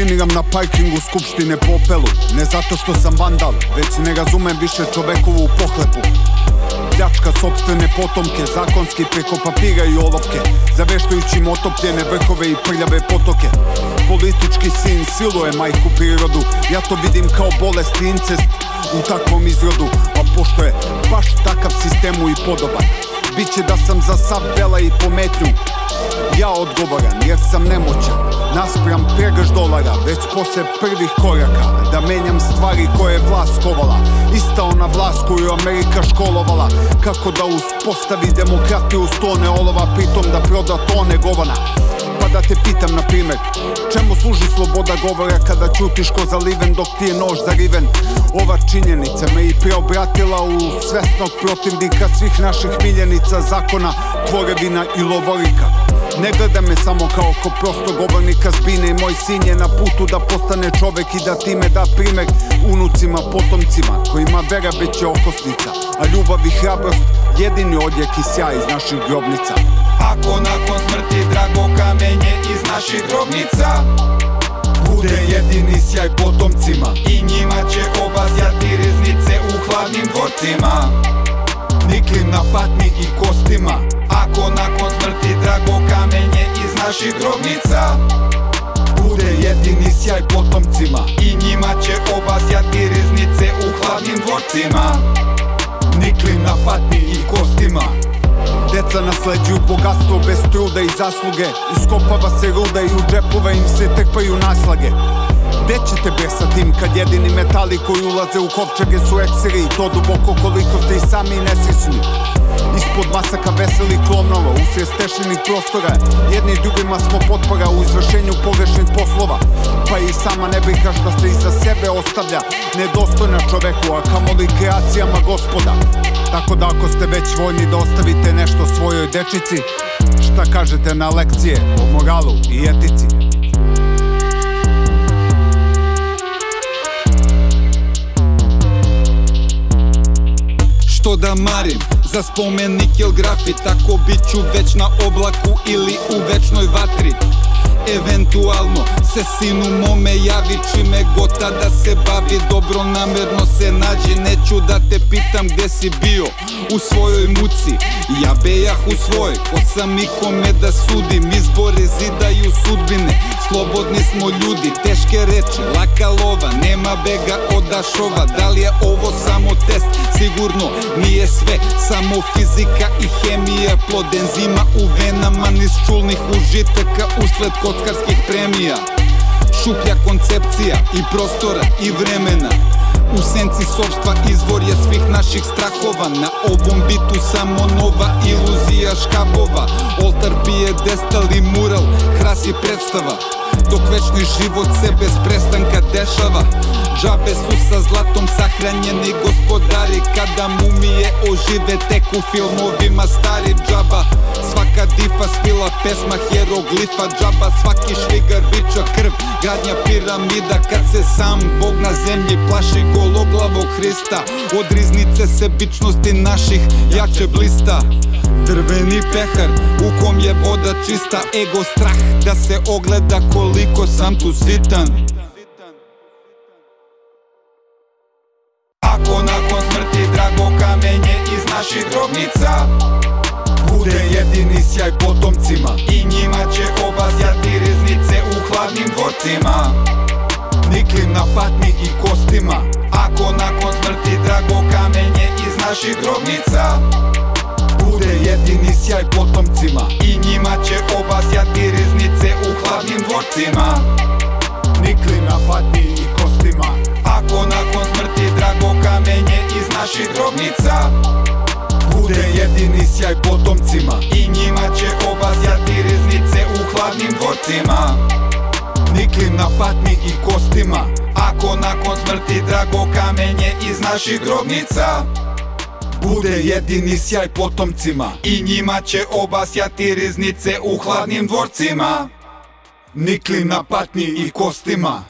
Uriniram na parkingu Skupštine Popelu Ne zato što sam vandal Već ne razumem više čovekovu pohlepu. Pljačka sobstvene potomke Zakonski preko papira i olovke. Im otopljene vrhove i prljave potoke. Politički sin siluje majku prirodu. Ja to vidim kao bolest i incest u takvom izrodu. A pošto je baš takav sistemu i podoban Biće da sam za sav bela i pometnju. Ja odgovoran jer sam nemoćan Naspram pregrš dolara Već posle prvih koraka Da menjam stvari koje je vlast kovala. Ista ona vlast koju Amerika školovala. Kako da uspostavi demokratiju tone olova Pritom da proda tone govana. Pa da te pitam na primjer Čemu služi sloboda govora kada ćutiš ko zaliven dok ti je nož zariven? Ova činjenica me i preobratila u svesnog protivnika svih naših miljenica Zakona, tvorevina i lovorika ne gleda me samo kao ko prosto govornika zbine. I moj sin je na putu da postane čovek i da time da primer unucima, potomcima kojima vera već je okosnica, a ljubav i hrabrost jedini odjek i sjaj iz naših grobnica. Ako nakon smrti drago kamenje iz naših grobnica Bude jedini sjaj potomcima I njima će obazjati riznice u hladnim dvorcima Niklim na patni i kostima. Ako nakon smrti drago kamenje iz naših grobnica. Bude jedini sjaj potomcima I njima će obazjati riznice u hladnim dvorcima. Niklim na patni i kostima. Deca nasleđuju bogatstvo bez truda i zasluge. Iskopava se ruda i u džepove im se trpaju naslage Gde ćete sa tim kad jedini metali koji ulaze u kovčege su ekseri? To duboko koliko ste i sami nesrećni. Ispod masaka veseli klonova, usred stešenih prostora. Jedni drugima smo potpora u izvršenju pogrešnih poslova. Pa i sama nebrika šta se iza sebe ostavlja. Nedostojna čoveku, a kamoli kreacijama gospoda. Tako da ako ste već voljni da ostavite nešto svojoj dečici Šta kažete na lekcije o moralu i etici? Marim za spomenik il grafit Ako bit ću već na oblaku ili u večnoj vatri Eventualno se sinu mome javi čime gota da se bavi. Dobro namerno se nađi Neću da te pitam gde si bio. U svojoj muci Ja bejah u svoj, ko sam ikome da sudim. Izbore zidaju sudbine, slobodni smo ljudi. Teške reči, laka lova, nema bega od dašova. Da li je ovo samo test? Sigurno nije sve Samo fizika i hemija. Plod enzima u venama Niz čulnih užitaka usled kockarskih premija. Šuplja koncepcija i prostora i vremena. U senci sobstva izvor je svih naših strahova. Na ovom bitu samo nova iluzija škabova Oltar pije destal i mural, hrasi predstava Dok večni život se bez prestanka dešava. Džabe su sa zlatom sahranjeni gospodari Kada mumije ožive tek u filmovima stari džaba. Svaka difa spila pesma hieroglifa džaba Svaki švigar bića krv, gradnja piramida Kad se sam Bog na zemlji plaši gologlavog Hrista. Od riznice sebičnosti naših jače blista. Drveni pehar u kom je voda čista Ego strah da se ogleda koliko sam tu sitan. Ako nakon smrti drago kamenje iz naših grobnica Bude jedini sjaj potomcima I njima će obazjati riznice u hladnim dvorcima. Niklim na patni i kostima Ako nakon smrti drago kamenje iz naših grobnica Bude jedini sjaj potomcima dvorcima Niklim na patni i kostima. Ako nakon smrti drago kamenje iz naših grobnica Bude jedini sjaj potomcima I njima će obazjati riznice u hladnim dvorcima. Niklim na patni i kostima. Ako nakon smrti drago kamenje iz naših grobnica Bude jedini sjaj potomcima I njima će obasjati riznice u hladnim dvorcima Никли на патни и костима.